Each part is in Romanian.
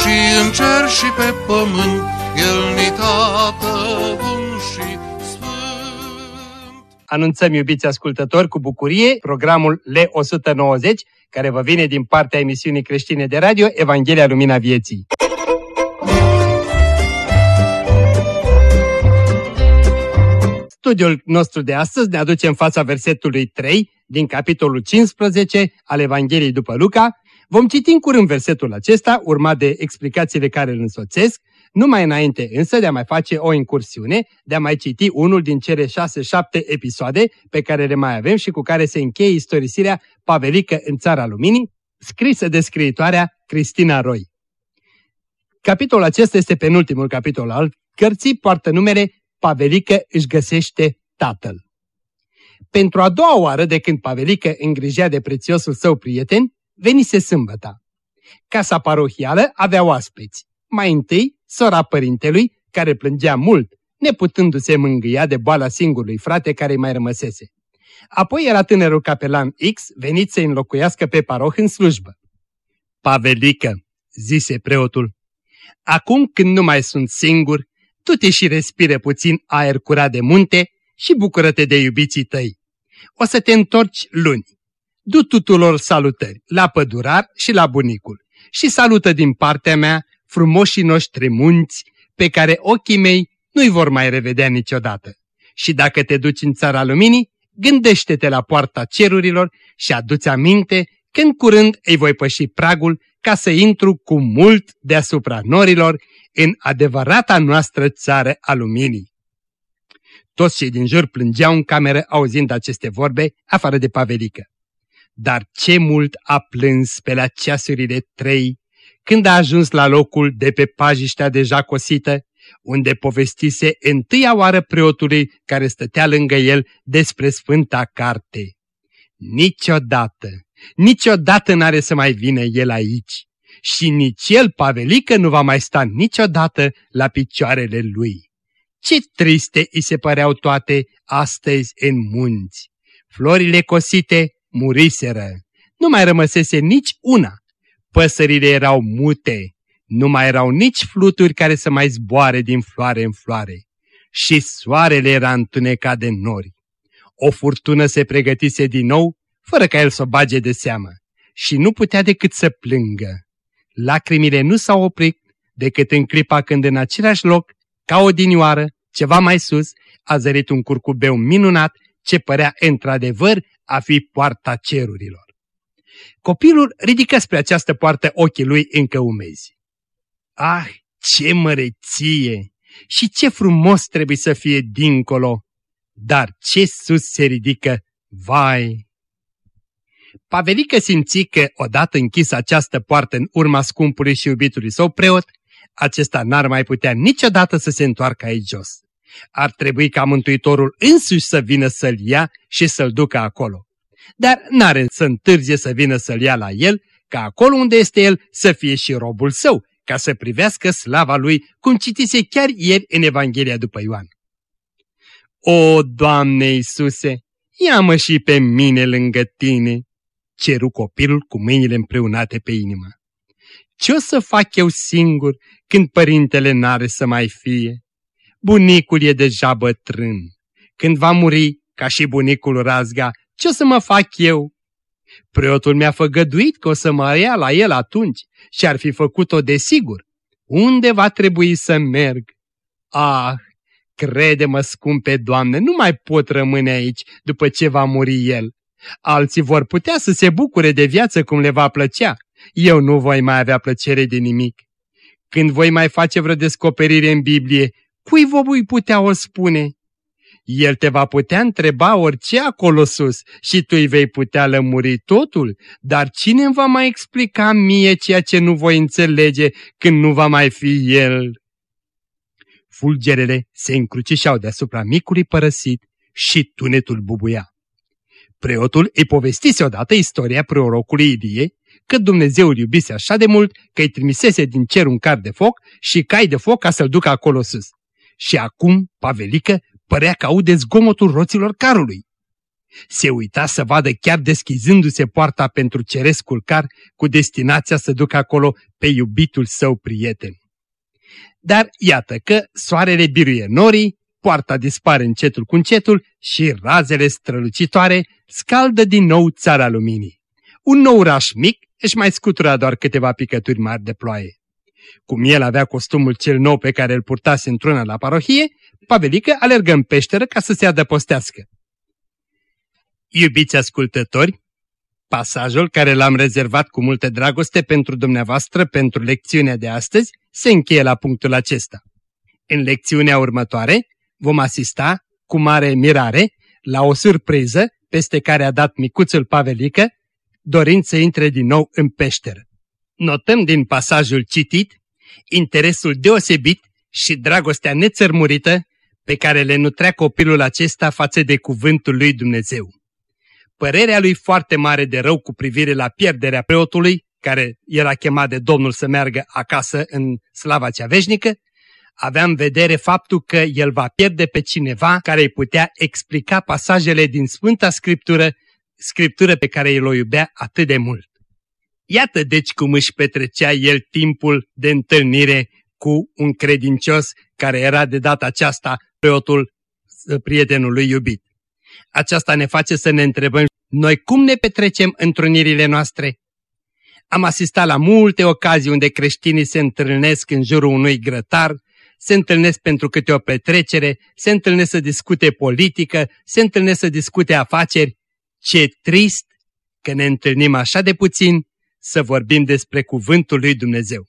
și în cer și pe pământ, El ni tată bun și sfânt. Anunțăm, iubiți ascultători, cu bucurie programul L190, care vă vine din partea emisiunii creștine de radio Evanghelia Lumina Vieții. Studiul nostru de astăzi ne aduce în fața versetului 3 din capitolul 15 al Evangheliei după Luca. Vom citi în curând versetul acesta, urmat de explicațiile care îl însoțesc, numai înainte însă de a mai face o incursiune, de a mai citi unul din cele șase-șapte episoade pe care le mai avem și cu care se încheie istorisirea Pavelică în Țara Luminii, scrisă de scriitoarea Cristina Roy. Capitolul acesta este penultimul capitol al cărții, poartă numele Pavelică își găsește tatăl. Pentru a doua oară de când Pavelică îngrijea de prețiosul său prieten, venise sâmbăta. Casa parohială avea oaspeți. Mai întâi, sora părintelui, care plângea mult, neputându-se mângâia de boala singurului frate care îi mai rămăsese. Apoi era tânărul capelan X venit să înlocuiască pe paroh în slujbă. Pavelică, zise preotul, acum când nu mai sunt singur, tu te și respire puțin aer curat de munte și bucură-te de iubiții tăi. O să te întorci luni. Du tuturor salutări, la pădurar și la bunicul. Și salută din partea mea frumoșii noștri munți pe care ochii mei nu-i vor mai revedea niciodată. Și dacă te duci în țara luminii, gândește-te la poarta cerurilor și aduți aminte când curând îi voi păși pragul ca să intru cu mult deasupra norilor în adevărata noastră țară a luminii. Toți cei din jur plângeau în cameră auzind aceste vorbe, afară de Pavelică. Dar ce mult a plâns pe la ceasurile trei, când a ajuns la locul de pe pajiștea deja cosită, unde povestise întâia oară preotului care stătea lângă el despre Sfânta Carte. Niciodată, niciodată n-are să mai vină el aici și nici el, Pavelică, nu va mai sta niciodată la picioarele lui. Ce triste îi se păreau toate astăzi în munți. Florile cosite muriseră. Nu mai rămăsese nici una. Păsările erau mute. Nu mai erau nici fluturi care să mai zboare din floare în floare. Și soarele era întunecat de nori. O furtună se pregătise din nou, fără ca el să o bage de seamă. Și nu putea decât să plângă. Lacrimile nu s-au oprit decât în clipa când în același loc, ca o dinioară, ceva mai sus, a zărit un curcubeu minunat ce părea într-adevăr a fi poarta cerurilor. Copilul ridică spre această poartă ochii lui încă umezi. Ah, ce măreție! Și ce frumos trebuie să fie dincolo! Dar ce sus se ridică, vai, Pavelică simți că, odată închisă această poartă în urma scumpului și iubitului său preot, acesta n-ar mai putea niciodată să se întoarcă aici jos. Ar trebui ca Mântuitorul însuși să vină să-l ia și să-l ducă acolo. Dar n-are să întârzie să vină să-l ia la el, ca acolo unde este el să fie și robul său, ca să privească slava lui, cum citise chiar ieri în Evanghelia după Ioan. O, Doamne Iisuse, ia-mă și pe mine lângă tine, ceru copilul cu mâinile împreunate pe inimă. Ce o să fac eu singur când părintele n-are să mai fie? Bunicul e deja bătrân. Când va muri, ca și bunicul Razga, ce o să mă fac eu? Preotul mi-a făgăduit că o să mă ia la el atunci și ar fi făcut-o de sigur. Unde va trebui să merg? Ah, crede-mă, scumpe Doamne, nu mai pot rămâne aici după ce va muri el. Alții vor putea să se bucure de viață cum le va plăcea. Eu nu voi mai avea plăcere de nimic. Când voi mai face vreo descoperire în Biblie, cui vă voi putea o spune? El te va putea întreba orice acolo sus și tu îi vei putea lămuri totul, dar cine îmi va mai explica mie ceea ce nu voi înțelege când nu va mai fi El? Fulgerele se încrucișau deasupra micului părăsit și tunetul bubuia. Preotul îi povestise odată istoria prorocului Idie, că Dumnezeu îl iubise așa de mult că îi trimisese din cer un car de foc și cai de foc ca să-l ducă acolo sus. Și acum, Pavelică părea că aude zgomotul roților carului. Se uita să vadă chiar deschizându-se poarta pentru cerescul car cu destinația să ducă acolo pe iubitul său prieten. Dar iată că soarele biruie norii, poarta dispare încetul cu încetul și razele strălucitoare scaldă din nou țara luminii. Un nou oraș mic își mai scutura doar câteva picături mari de ploaie. Cum el avea costumul cel nou pe care îl purtase într-una la parohie, Pavelică alergă în peșteră ca să se adăpostească. Iubiți ascultători, pasajul care l-am rezervat cu multă dragoste pentru dumneavoastră pentru lecțiunea de astăzi se încheie la punctul acesta. În lecțiunea următoare vom asista, cu mare mirare, la o surpriză peste care a dat micuțul Pavelică, dorind să intre din nou în peșteră. Notăm din pasajul citit interesul deosebit și dragostea nețărmurită pe care le nutrea copilul acesta față de cuvântul lui Dumnezeu. Părerea lui foarte mare de rău cu privire la pierderea preotului, care era chemat de Domnul să meargă acasă în slava cea veșnică, avea în vedere faptul că el va pierde pe cineva care îi putea explica pasajele din Sfânta Scriptură, Scriptură pe care el o iubea atât de mult. Iată deci cum își petrecea el timpul de întâlnire cu un credincios care era de data aceasta preotul prietenul lui iubit. Aceasta ne face să ne întrebăm noi cum ne petrecem întrunirile noastre? Am asistat la multe ocazii unde creștinii se întâlnesc în jurul unui grătar, se întâlnesc pentru câte o petrecere, se întâlnesc să discute politică, se întâlnesc să discute afaceri. Ce trist că ne întâlnim așa de puțin să vorbim despre cuvântul lui Dumnezeu.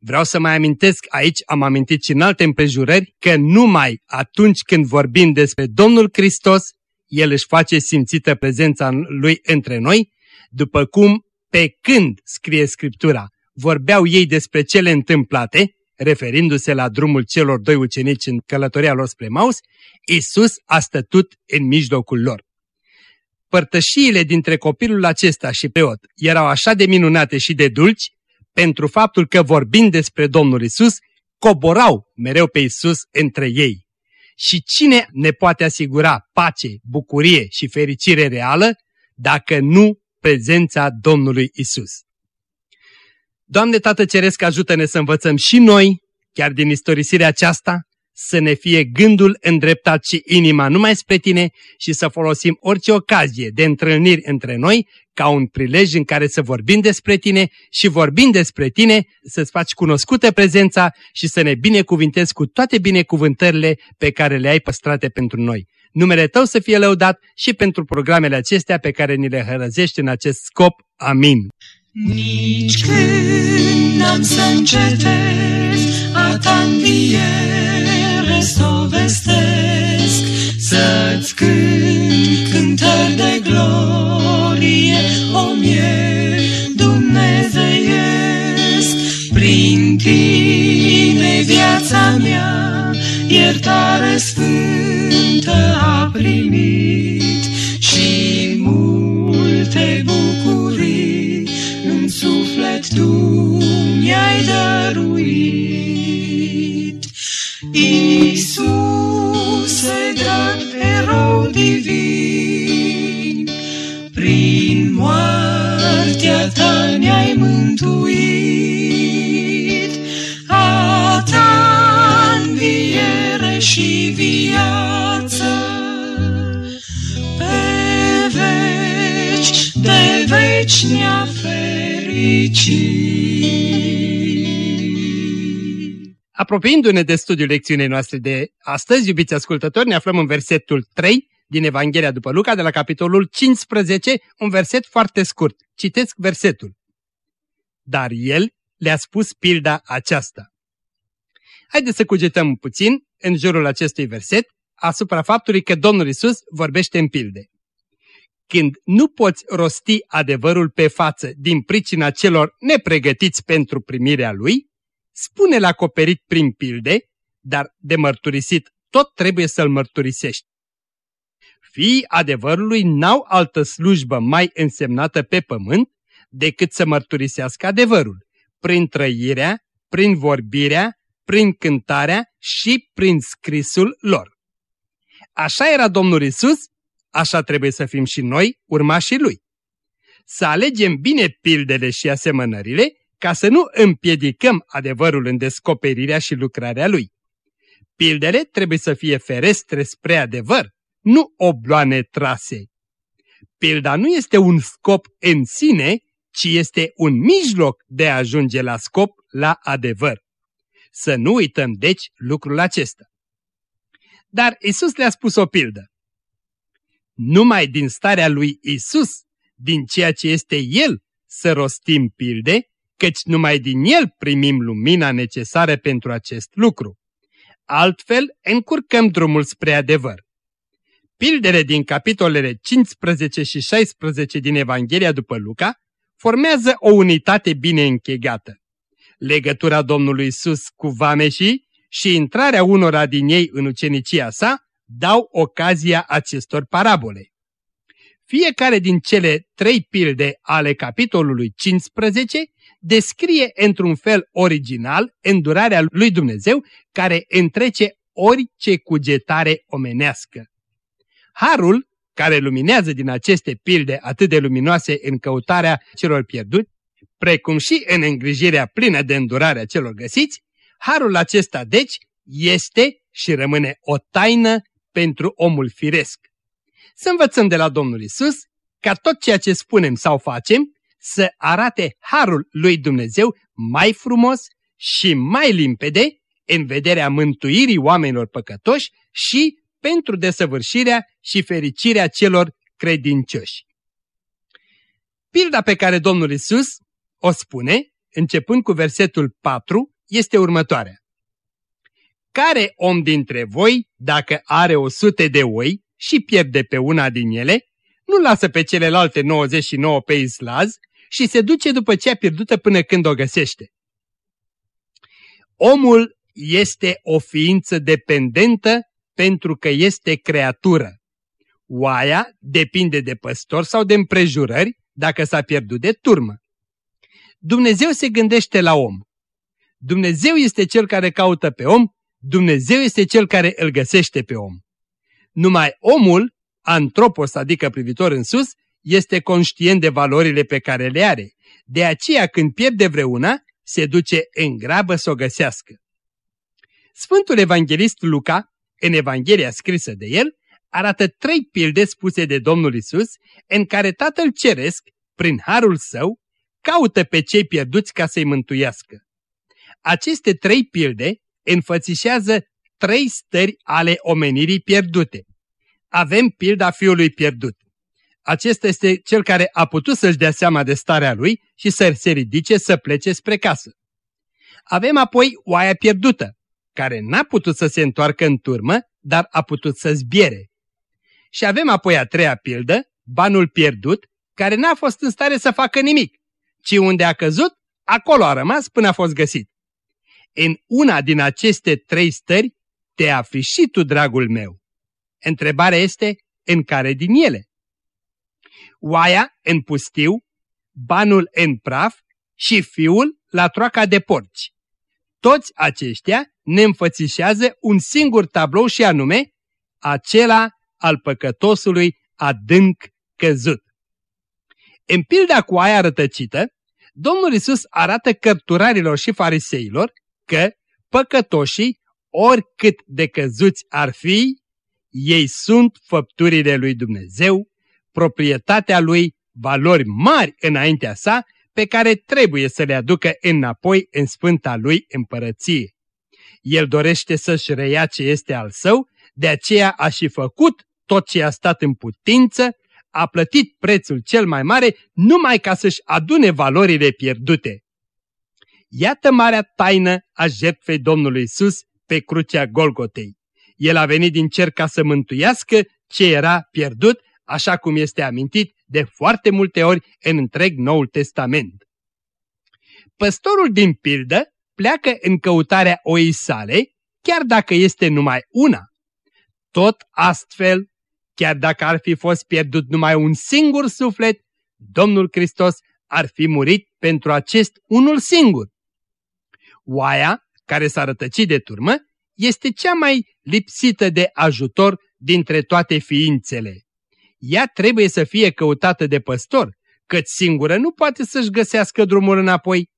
Vreau să mai amintesc, aici am amintit și în alte împrejurări, că numai atunci când vorbim despre Domnul Hristos, El își face simțită prezența Lui între noi, după cum, pe când scrie Scriptura, vorbeau ei despre cele întâmplate, referindu-se la drumul celor doi ucenici în călătoria lor spre Maus, Isus a stătut în mijlocul lor. Părtășiile dintre copilul acesta și preot erau așa de minunate și de dulci, pentru faptul că vorbind despre Domnul Isus, coborau mereu pe Isus între ei. Și cine ne poate asigura pace, bucurie și fericire reală dacă nu prezența Domnului Isus? Doamne Tată Ceresc, ajută-ne să învățăm și noi, chiar din istorisirea aceasta, să ne fie gândul îndreptat și inima numai spre Tine și să folosim orice ocazie de întâlniri între noi ca un prilej în care să vorbim despre Tine și vorbind despre Tine să-ți faci cunoscută prezența și să ne binecuvintezi cu toate binecuvântările pe care le ai păstrate pentru noi. Numele Tău să fie lăudat și pentru programele acestea pe care ni le hărăzești în acest scop. Amin. Nici când n-am să încetez a ta să o vestesc, să-ți cânt cântări de glorie, o mie dumnezeiesc. Prin tine viața mea, iertare sfântă a primit și multe bucurii în suflet tu mi-ai dăruit. Iisuse, drag erou divin, prin moartea ta ne-ai mântuit, a ta înviere și viață, pe veci, de veci ne-a fericit. Apropiindu-ne de studiul lecțiunii noastre de astăzi, iubiți ascultători, ne aflăm în versetul 3 din Evanghelia după Luca, de la capitolul 15, un verset foarte scurt. Citesc versetul. Dar el le-a spus pilda aceasta. Haideți să cugetăm puțin în jurul acestui verset, asupra faptului că Domnul Isus vorbește în pilde. Când nu poți rosti adevărul pe față din pricina celor nepregătiți pentru primirea lui, spune-l acoperit prin pilde, dar de mărturisit tot trebuie să-l mărturisești. Fiii adevărului n-au altă slujbă mai însemnată pe pământ decât să mărturisească adevărul, prin trăirea, prin vorbirea, prin cântarea și prin scrisul lor. Așa era Domnul Isus, așa trebuie să fim și noi, urmașii Lui. Să alegem bine pildele și asemănările ca să nu împiedicăm adevărul în descoperirea și lucrarea Lui. Pildele trebuie să fie ferestre spre adevăr, nu obloane trase. Pilda nu este un scop în sine, ci este un mijloc de a ajunge la scop, la adevăr. Să nu uităm, deci, lucrul acesta. Dar Isus le-a spus o pildă. Numai din starea lui Isus, din ceea ce este El, să rostim pilde, căci numai din El primim lumina necesară pentru acest lucru. Altfel, încurcăm drumul spre adevăr. Pildele din capitolele 15 și 16 din Evanghelia după Luca formează o unitate bine închegată. Legătura Domnului Isus cu vameșii și intrarea unora din ei în ucenicia sa dau ocazia acestor parabole. Fiecare din cele trei pilde ale capitolului 15 descrie într-un fel original îndurarea lui Dumnezeu care întrece orice cugetare omenească. Harul, care luminează din aceste pilde atât de luminoase în căutarea celor pierduți, precum și în îngrijirea plină de îndurare a celor găsiți, harul acesta, deci, este și rămâne o taină pentru omul firesc. Să învățăm de la Domnul Isus ca tot ceea ce spunem sau facem să arate harul lui Dumnezeu mai frumos și mai limpede în vederea mântuirii oamenilor păcătoși și pentru desăvârșirea și fericirea celor credincioși. Pilda pe care Domnul Isus o spune, începând cu versetul 4, este următoarea. Care om dintre voi, dacă are o sute de oi și pierde pe una din ele, nu lasă pe celelalte 99 pe islaz și se duce după cea pierdută până când o găsește? Omul este o ființă dependentă pentru că este creatură. Oaia depinde de păstor sau de împrejurări dacă s-a pierdut de turmă. Dumnezeu se gândește la om. Dumnezeu este cel care caută pe om, Dumnezeu este cel care îl găsește pe om. Numai omul, antropos, adică privitor în sus, este conștient de valorile pe care le are. De aceea când pierde vreuna, se duce în grabă să o găsească. Sfântul Evanghelist Luca, în Evanghelia scrisă de el, arată trei pilde spuse de Domnul Isus, în care Tatăl Ceresc, prin harul său, caută pe cei pierduți ca să-i mântuiască. Aceste trei pilde înfățișează trei stări ale omenirii pierdute. Avem pilda fiului pierdut. Acesta este cel care a putut să-și dea seama de starea lui și să se ridice să plece spre casă. Avem apoi oaia pierdută, care n-a putut să se întoarcă în turmă, dar a putut să zbiere. Și avem apoi a treia pildă, banul pierdut, care n-a fost în stare să facă nimic, ci unde a căzut, acolo a rămas până a fost găsit. În una din aceste trei stări te afli și tu, dragul meu. Întrebarea este, în care din ele? Oaia în pustiu, banul în praf și fiul la troaca de porci. Toți aceștia ne înfățișează un singur tablou și anume acela al păcătosului adânc căzut. În pilda cu aia rătăcită, Domnul Isus arată cărturarilor și fariseilor că păcătoșii, oricât de căzuți ar fi, ei sunt făpturile lui Dumnezeu, proprietatea lui, valori mari înaintea sa, pe care trebuie să le aducă înapoi în sfânta lui împărăție. El dorește să-și reia ce este al său, de aceea a și făcut tot ce a stat în putință, a plătit prețul cel mai mare numai ca să-și adune valorile pierdute. Iată marea taină a jertfei Domnului Isus pe crucea Golgotei. El a venit din cer ca să mântuiască ce era pierdut, așa cum este amintit de foarte multe ori în întreg Noul Testament. Păstorul din pildă pleacă în căutarea oii sale, chiar dacă este numai una. Tot astfel, chiar dacă ar fi fost pierdut numai un singur suflet, Domnul Hristos ar fi murit pentru acest unul singur. Oaia, care s-a rătăcit de turmă, este cea mai lipsită de ajutor dintre toate ființele. Ea trebuie să fie căutată de păstor, căci singură nu poate să-și găsească drumul înapoi.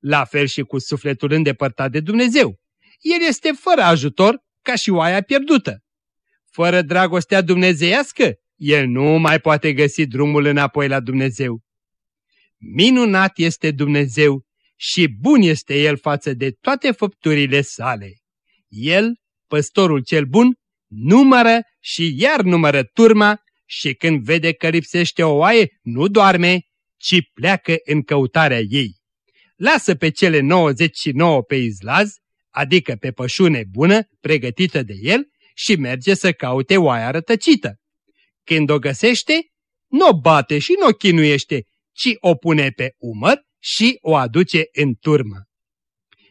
La fel și cu sufletul îndepărtat de Dumnezeu. El este fără ajutor, ca și oaia pierdută. Fără dragostea dumnezeiască, el nu mai poate găsi drumul înapoi la Dumnezeu. Minunat este Dumnezeu și bun este El față de toate făpturile sale. El, păstorul cel bun, numără și iar numără turma și când vede că lipsește o oaie, nu doarme, ci pleacă în căutarea ei. Lasă pe cele 99 pe izlaz, adică pe pășune bună, pregătită de el, și merge să caute oaia rătăcită. Când o găsește, nu o bate și nu o chinuiește, ci o pune pe umăr și o aduce în turmă.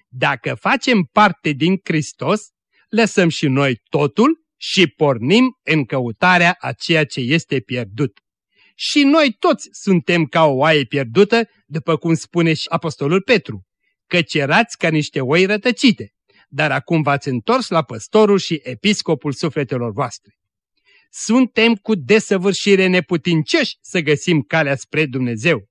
Dacă facem parte din Hristos, lăsăm și noi totul și pornim în căutarea a ceea ce este pierdut. Și noi toți suntem ca o oaie pierdută, după cum spune și Apostolul Petru, căci erați ca niște oi rătăcite, dar acum v-ați întors la păstorul și episcopul sufletelor voastre. Suntem cu desăvârșire neputincioși să găsim calea spre Dumnezeu.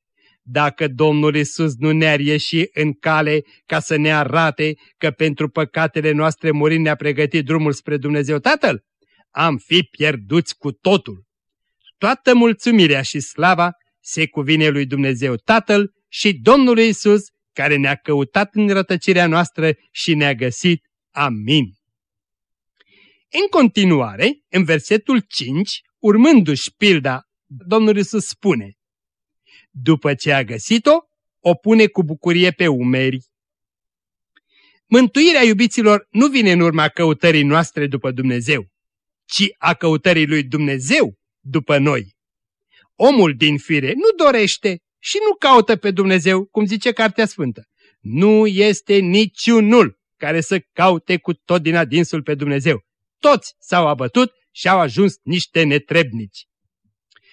Dacă Domnul Isus nu ne-ar ieși în cale ca să ne arate că pentru păcatele noastre murind ne-a pregătit drumul spre Dumnezeu Tatăl, am fi pierduți cu totul. Toată mulțumirea și slava se cuvine lui Dumnezeu Tatăl și Domnului Isus, care ne-a căutat în rătăcirea noastră și ne-a găsit. Amin. În continuare, în versetul 5, urmându-și pilda, Domnul Isus spune după ce a găsit-o, o pune cu bucurie pe umeri. Mântuirea iubiților nu vine în urma căutării noastre după Dumnezeu, ci a căutării lui Dumnezeu după noi. Omul din fire nu dorește și nu caută pe Dumnezeu, cum zice Cartea Sfântă. Nu este niciunul care să caute cu tot din adinsul pe Dumnezeu. Toți s-au abătut și au ajuns niște netrebnici.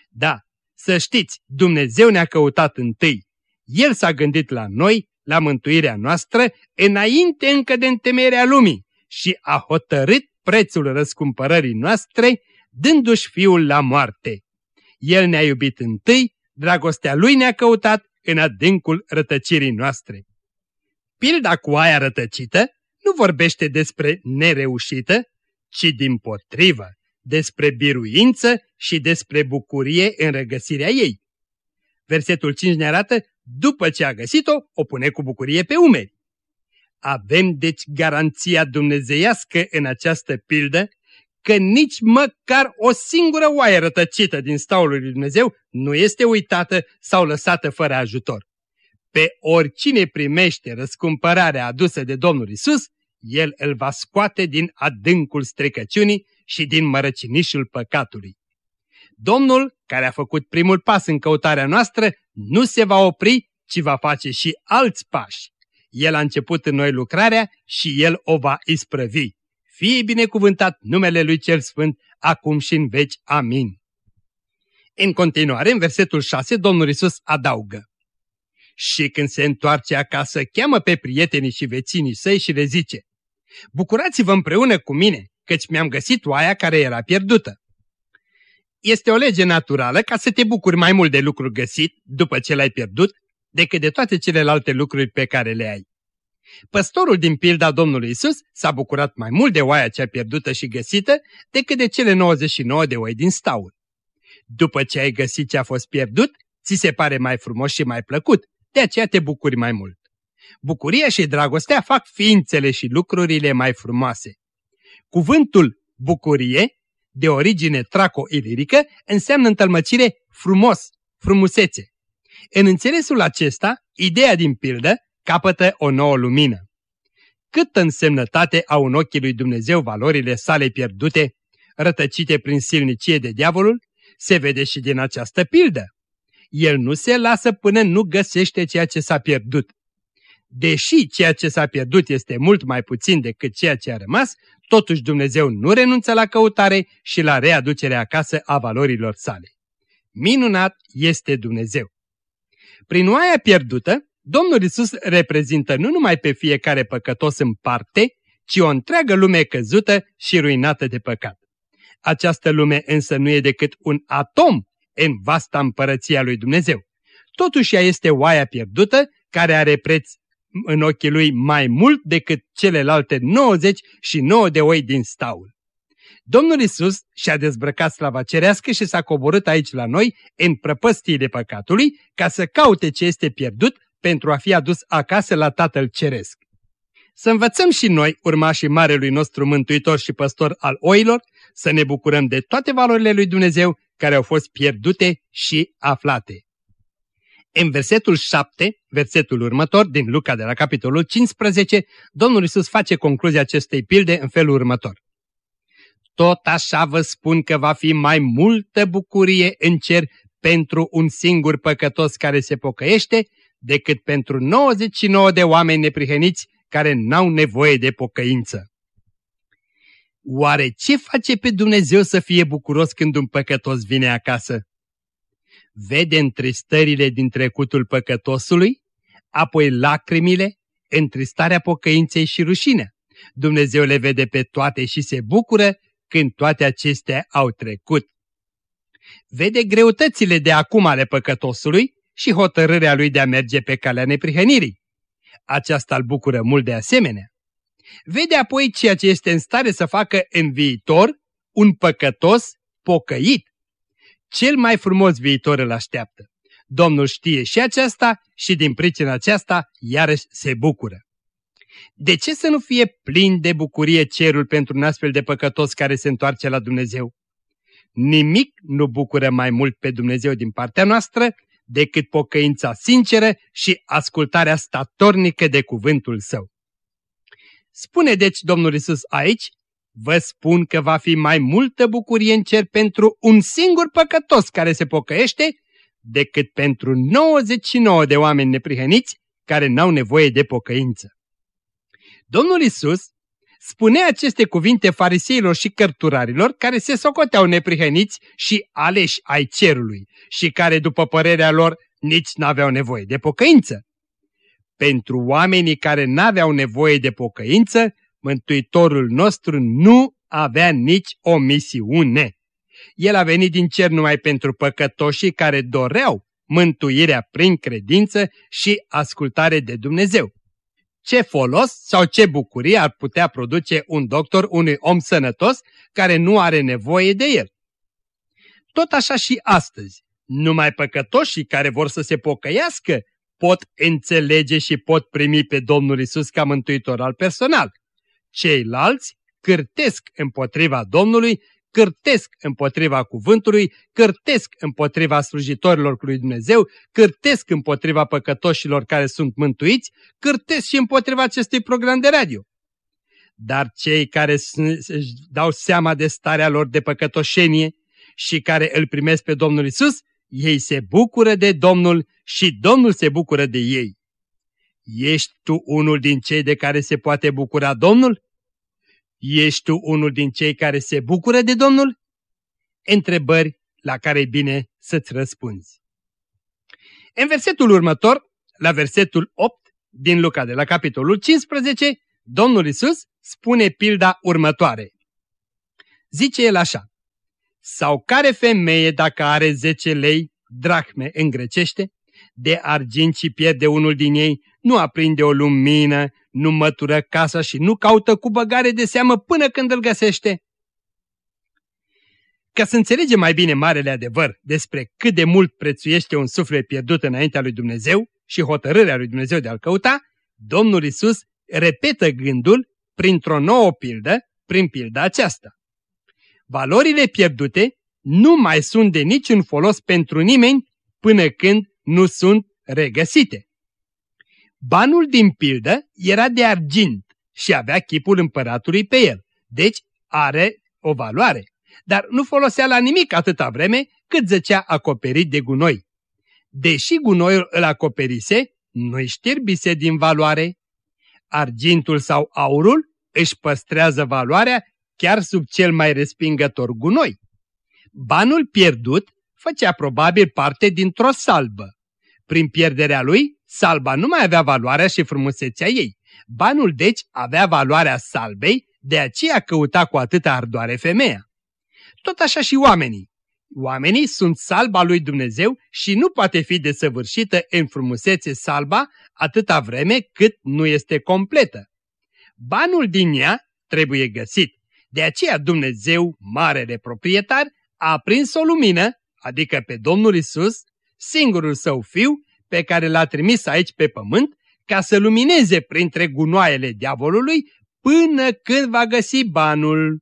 Da, să știți, Dumnezeu ne-a căutat întâi. El s-a gândit la noi, la mântuirea noastră, înainte încă de întemeierea lumii și a hotărât prețul răscumpărării noastre, dându-și Fiul la moarte. El ne-a iubit întâi, dragostea Lui ne-a căutat în adâncul rătăcirii noastre. Pilda cu aia rătăcită nu vorbește despre nereușită, ci din potrivă, despre biruință și despre bucurie în regăsirea ei. Versetul 5 ne arată, după ce a găsit-o, o pune cu bucurie pe umeri. Avem deci garanția dumnezeiască în această pildă că nici măcar o singură oaie rătăcită din staul lui Dumnezeu nu este uitată sau lăsată fără ajutor. Pe oricine primește răscumpărarea adusă de Domnul Isus, El îl va scoate din adâncul strecăciunii și din mărăcinișul păcatului. Domnul, care a făcut primul pas în căutarea noastră, nu se va opri, ci va face și alți pași. El a început în noi lucrarea și El o va isprăvi. Fie binecuvântat numele Lui Cel Sfânt, acum și în veci. Amin. În continuare, în versetul 6, Domnul Isus adaugă. Și când se întoarce acasă, cheamă pe prietenii și vecinii săi și le zice, Bucurați-vă împreună cu mine, căci mi-am găsit oaia care era pierdută. Este o lege naturală ca să te bucuri mai mult de lucruri găsit după ce l-ai pierdut decât de toate celelalte lucruri pe care le ai. Păstorul din pilda Domnului Isus s-a bucurat mai mult de oaia cea pierdută și găsită decât de cele 99 de oi din staul. După ce ai găsit ce a fost pierdut, ți se pare mai frumos și mai plăcut, de aceea te bucuri mai mult. Bucuria și dragostea fac ființele și lucrurile mai frumoase. Cuvântul bucurie, de origine traco-ilirică, înseamnă întâlmăcire frumos, frumusețe. În înțelesul acesta, ideea din pildă capătă o nouă lumină. câtă însemnătate au în ochii lui Dumnezeu valorile sale pierdute, rătăcite prin silnicie de diavolul, se vede și din această pildă. El nu se lasă până nu găsește ceea ce s-a pierdut. Deși ceea ce s-a pierdut este mult mai puțin decât ceea ce a rămas, totuși Dumnezeu nu renunță la căutare și la readucerea acasă a valorilor sale. Minunat este Dumnezeu! Prin oaia pierdută, Domnul Isus reprezintă nu numai pe fiecare păcătos în parte, ci o întreagă lume căzută și ruinată de păcat. Această lume însă nu e decât un atom în vasta împărăția lui Dumnezeu. Totuși ea este oaia pierdută care are preț în ochii lui mai mult decât celelalte 99 de oi din staul. Domnul Isus și-a dezbrăcat slava cerească și s-a coborât aici la noi în prăpăstiile păcatului ca să caute ce este pierdut pentru a fi adus acasă la Tatăl Ceresc. Să învățăm și noi, urmașii Marelui nostru Mântuitor și Păstor al oilor, să ne bucurăm de toate valorile lui Dumnezeu care au fost pierdute și aflate. În versetul 7, versetul următor, din Luca de la capitolul 15, Domnul Isus face concluzia acestei pilde în felul următor. Tot așa vă spun că va fi mai multă bucurie în cer pentru un singur păcătos care se pocăiește, decât pentru 99 de oameni neprihăniți care n-au nevoie de pocăință. Oare ce face pe Dumnezeu să fie bucuros când un păcătos vine acasă? Vede întristările din trecutul păcătosului, apoi lacrimile, întristarea pocăinței și rușinea. Dumnezeu le vede pe toate și se bucură când toate acestea au trecut. Vede greutățile de acum ale păcătosului și hotărârea lui de a merge pe calea neprihănirii. Aceasta îl bucură mult de asemenea. Vede apoi ceea ce este în stare să facă în viitor un păcătos pocăit. Cel mai frumos viitor îl așteaptă. Domnul știe și aceasta și din pricina aceasta iarăși se bucură. De ce să nu fie plin de bucurie cerul pentru un astfel de păcătos care se întoarce la Dumnezeu? Nimic nu bucură mai mult pe Dumnezeu din partea noastră decât pocăința sinceră și ascultarea statornică de cuvântul său. Spune deci Domnul Isus aici, vă spun că va fi mai multă bucurie în cer pentru un singur păcătos care se pocăiește, decât pentru 99 de oameni neprihăniți care n-au nevoie de pocăință. Domnul Isus spune aceste cuvinte fariseilor și cărturarilor care se socoteau neprihăniți și aleși ai cerului și care, după părerea lor, nici n-aveau nevoie de pocăință. Pentru oamenii care n-aveau nevoie de pocăință, Mântuitorul nostru nu avea nici o misiune. El a venit din cer numai pentru păcătoșii care doreau mântuirea prin credință și ascultare de Dumnezeu ce folos sau ce bucurie ar putea produce un doctor unui om sănătos care nu are nevoie de el. Tot așa și astăzi, numai păcătoșii care vor să se pocăiască pot înțelege și pot primi pe Domnul Isus ca mântuitor al personal. Ceilalți cârtesc împotriva Domnului cârtesc împotriva cuvântului, cârtesc împotriva slujitorilor lui Dumnezeu, cârtesc împotriva păcătoșilor care sunt mântuiți, cârtesc și împotriva acestui program de radio. Dar cei care își dau seama de starea lor de păcătoșenie și care îl primesc pe Domnul Isus, ei se bucură de Domnul și Domnul se bucură de ei. Ești tu unul din cei de care se poate bucura Domnul? Ești tu unul din cei care se bucură de Domnul? Întrebări la care e bine să-ți răspunzi. În versetul următor, la versetul 8 din Luca de la capitolul 15, Domnul Isus spune pilda următoare. Zice el așa, Sau care femeie dacă are 10 lei, drachme în grecește, de argint și pierde unul din ei, nu aprinde o lumină, nu mătură casa și nu caută cu băgare de seamă până când îl găsește? Ca să înțelegem mai bine marele adevăr despre cât de mult prețuiește un suflet pierdut înaintea lui Dumnezeu și hotărârea lui Dumnezeu de a-l căuta, Domnul Isus repetă gândul printr-o nouă pildă, prin pilda aceasta. Valorile pierdute nu mai sunt de niciun folos pentru nimeni până când nu sunt regăsite. Banul din pildă era de argint și avea chipul împăratului pe el, deci are o valoare, dar nu folosea la nimic atâta vreme cât zăcea acoperit de gunoi. Deși gunoiul îl acoperise, nu-i știrbise din valoare. Argintul sau aurul își păstrează valoarea chiar sub cel mai respingător gunoi. Banul pierdut făcea probabil parte dintr-o salbă. Prin pierderea lui, salba nu mai avea valoarea și frumusețea ei. Banul deci avea valoarea salbei, de aceea căuta cu atâta ardoare femeia. Tot așa și oamenii. Oamenii sunt salba lui Dumnezeu și nu poate fi desăvârșită în frumusețe salba atâta vreme cât nu este completă. Banul din ea trebuie găsit. De aceea Dumnezeu, marele proprietar, a aprins o lumină, adică pe Domnul Isus, singurul său fiu, pe care l-a trimis aici pe pământ, ca să lumineze printre gunoaiele diavolului până când va găsi banul.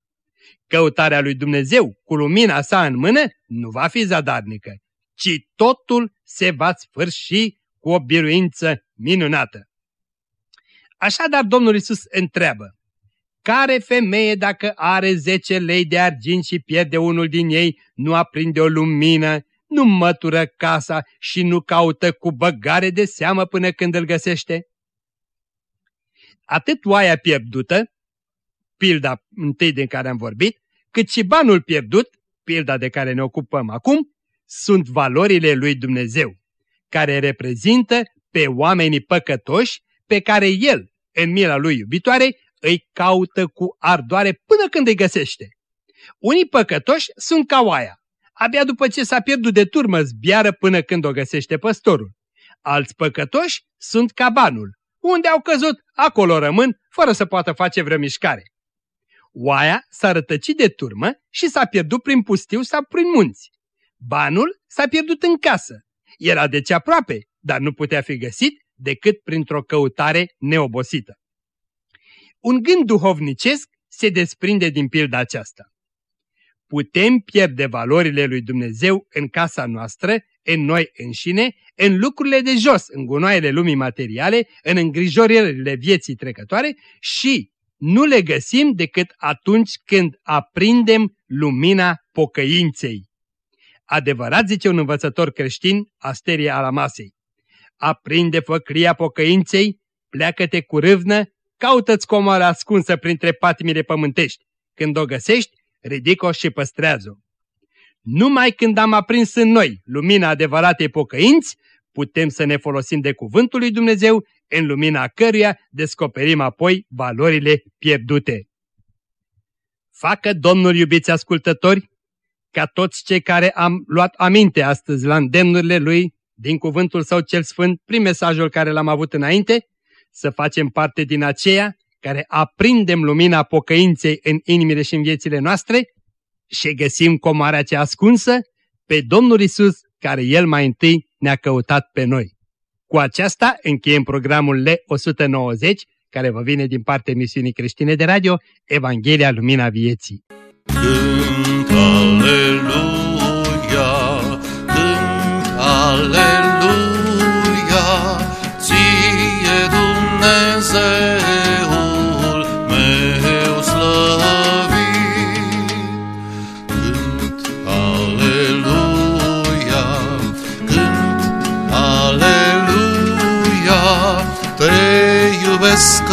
Căutarea lui Dumnezeu cu lumina sa în mână nu va fi zadarnică, ci totul se va sfârși cu o biruință minunată. Așadar Domnul Isus întreabă, care femeie dacă are 10 lei de argint și pierde unul din ei, nu aprinde o lumină, nu mătură casa și nu caută cu băgare de seamă până când îl găsește? Atât oaia pierdută, pilda întâi de care am vorbit, cât și banul pierdut, pilda de care ne ocupăm acum, sunt valorile lui Dumnezeu, care reprezintă pe oamenii păcătoși pe care El, în mila lui iubitoare, îi caută cu ardoare până când îi găsește. Unii păcătoși sunt ca oaia. Abia după ce s-a pierdut de turmă zbiară până când o găsește păstorul. Alți păcătoși sunt ca banul. Unde au căzut, acolo rămân, fără să poată face vreo mișcare. Oaia s-a rătăcit de turmă și s-a pierdut prin pustiu sau prin munți. Banul s-a pierdut în casă. Era deci aproape, dar nu putea fi găsit decât printr-o căutare neobosită. Un gând duhovnicesc se desprinde din pilda aceasta. Putem pierde valorile lui Dumnezeu în casa noastră, în noi înșine, în lucrurile de jos, în gunoaiele lumii materiale, în îngrijorările vieții trecătoare și nu le găsim decât atunci când aprindem lumina pocăinței. Adevărat, zice un învățător creștin, Asteria Alamasei, aprinde făcria pocăinței, pleacă-te cu râvnă, caută-ți comoara ascunsă printre patimile pământești. Când o găsești, ridic-o și păstrează-o. Numai când am aprins în noi lumina adevăratei pocăinți, putem să ne folosim de cuvântul lui Dumnezeu, în lumina căruia descoperim apoi valorile pierdute. Facă Domnul, iubiți ascultători, ca toți cei care am luat aminte astăzi la îndemnurile Lui, din cuvântul Său cel Sfânt, prin mesajul care l-am avut înainte, să facem parte din aceea care aprindem lumina pocăinței în inimile și în viețile noastre și găsim comarea cea ascunsă pe Domnul Isus, care El mai întâi ne-a căutat pe noi. Cu aceasta încheiem programul L190, care vă vine din partea emisiunii creștine de radio, Evanghelia Lumina Vieții. Cânt aleluia, cânt aleluia,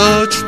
ağaç